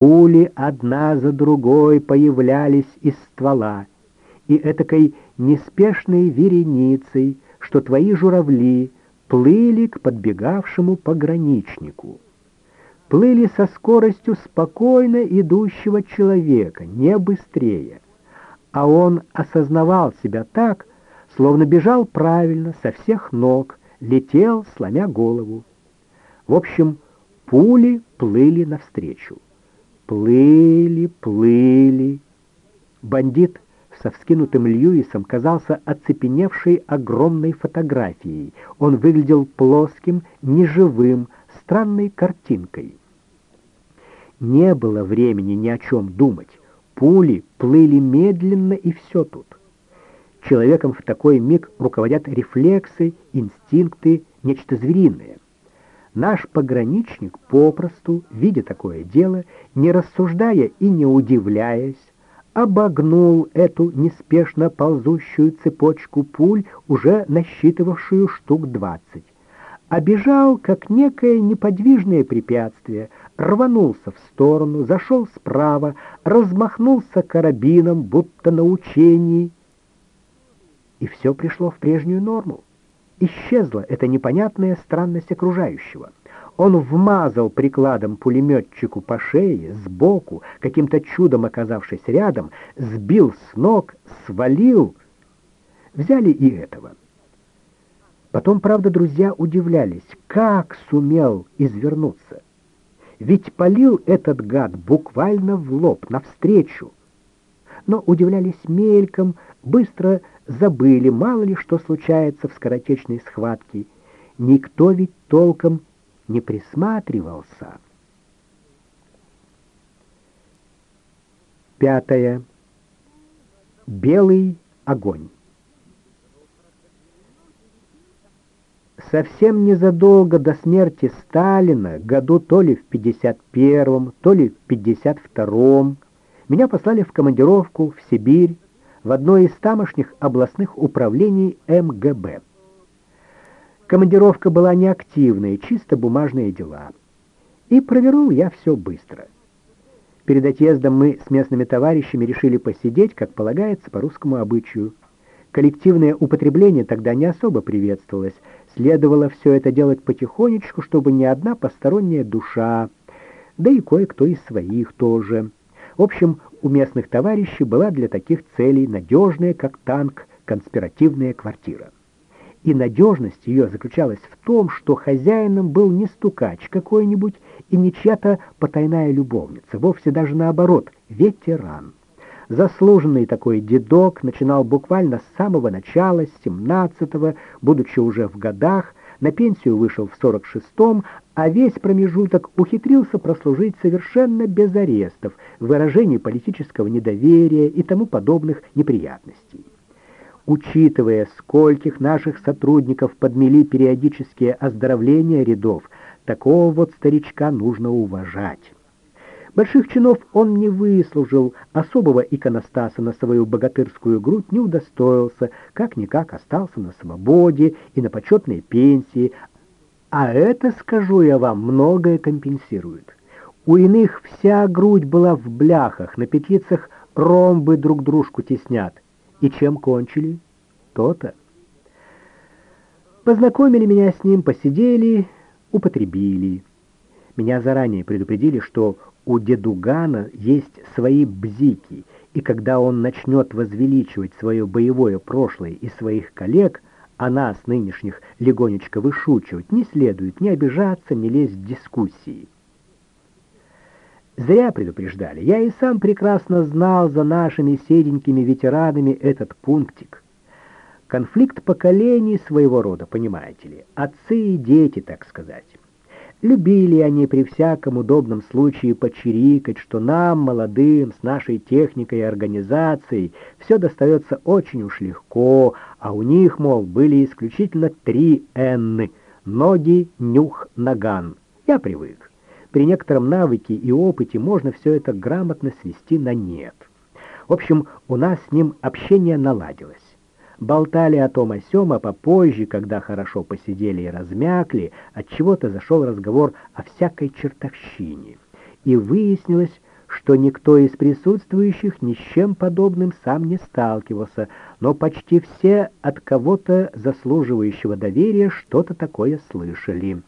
Пули одна за другой появлялись из ствола, и этакой неспешной вереницей, что твои журавли плыли к подбегавшему пограничнику. Плыли со скоростью спокойно идущего человека, не быстрее. А он осознавал себя так, словно бежал правильно, со всех ног, летел, сломя голову. В общем, пули плыли навстречу. Плыли, плыли. Бандит со вскинутым Льюисом казался оцепеневшей огромной фотографией. Он выглядел плоским, неживым, странной картинкой. Не было времени ни о чем думать. Пули плыли медленно, и все тут. Человеком в такой миг руководят рефлексы, инстинкты, нечто звериное — Наш пограничник попросту, видя такое дело, не рассуждая и не удивляясь, обогнул эту неспешно ползущую цепочку пуль, уже насчитывавшую штук двадцать. Обежал, как некое неподвижное препятствие, рванулся в сторону, зашел справа, размахнулся карабином, будто на учении, и все пришло в прежнюю норму. Исчезла эта непонятная странность окружающего. Он вмазал прикладом пулеметчику по шее, сбоку, каким-то чудом оказавшись рядом, сбил с ног, свалил. Взяли и этого. Потом, правда, друзья удивлялись, как сумел извернуться. Ведь полил этот гад буквально в лоб, навстречу. Но удивлялись мельком, быстро забыли, мало ли что случается в скоротечной схватке. Никто ведь толком не присматривался. Пятое. Белый огонь. Совсем незадолго до смерти Сталина, году то ли в 51-м, то ли в 52-м, меня послали в командировку в Сибирь в одно из тамошних областных управлений МГБ. Командировка была неактивная, чисто бумажные дела. И провернул я все быстро. Перед отъездом мы с местными товарищами решили посидеть, как полагается, по русскому обычаю. Коллективное употребление тогда не особо приветствовалось. Следовало все это делать потихонечку, чтобы ни одна посторонняя душа, да и кое-кто из своих тоже. В общем, у местных товарищей была для таких целей надежная, как танк, конспиративная квартира. И надежность ее заключалась в том, что хозяином был не стукач какой-нибудь и не чья-то потайная любовница, вовсе даже наоборот, ветеран. Заслуженный такой дедок начинал буквально с самого начала, с 17-го, будучи уже в годах, на пенсию вышел в 46-м, а весь промежуток ухитрился прослужить совершенно без арестов, выражений политического недоверия и тому подобных неприятностей. Учитывая, скольких наших сотрудников подмели периодические оздоровления рядов, такого вот старичка нужно уважать. Больших чинов он не выслужил, особого иконостаса на свою богатырскую грудь не удостоился, как-никак остался на свободе и на почетной пенсии, а это, скажу я вам, многое компенсирует. У иных вся грудь была в бляхах, на петлицах ромбы друг дружку теснят. И чем кончили? То-то. Познакомили меня с ним, посидели, употребили. Меня заранее предупредили, что у дедугана есть свои бзики, и когда он начнет возвеличивать свое боевое прошлое и своих коллег, а нас, нынешних, легонечко вышучивать, не следует ни обижаться, ни лезть в дискуссии. Зря предупреждали. Я и сам прекрасно знал за нашими седенькими ветеранами этот пунктик. Конфликт поколений своего рода, понимаете ли, отцы и дети, так сказать. Любили они при всяком удобном случае почирикать, что нам, молодым, с нашей техникой и организацией, все достается очень уж легко, а у них, мол, были исключительно три «Н» — ноги, нюх, наган. Я привык. При некотором навыке и опыте можно все это грамотно свести на «нет». В общем, у нас с ним общение наладилось болтали о том о сём, а попозже, когда хорошо посидели и размякли, от чего то зашел разговор о всякой чертовщине. И выяснилось, что никто из присутствующих ни с чем подобным сам не сталкивался, но почти все от кого-то заслуживающего доверия что-то такое слышали.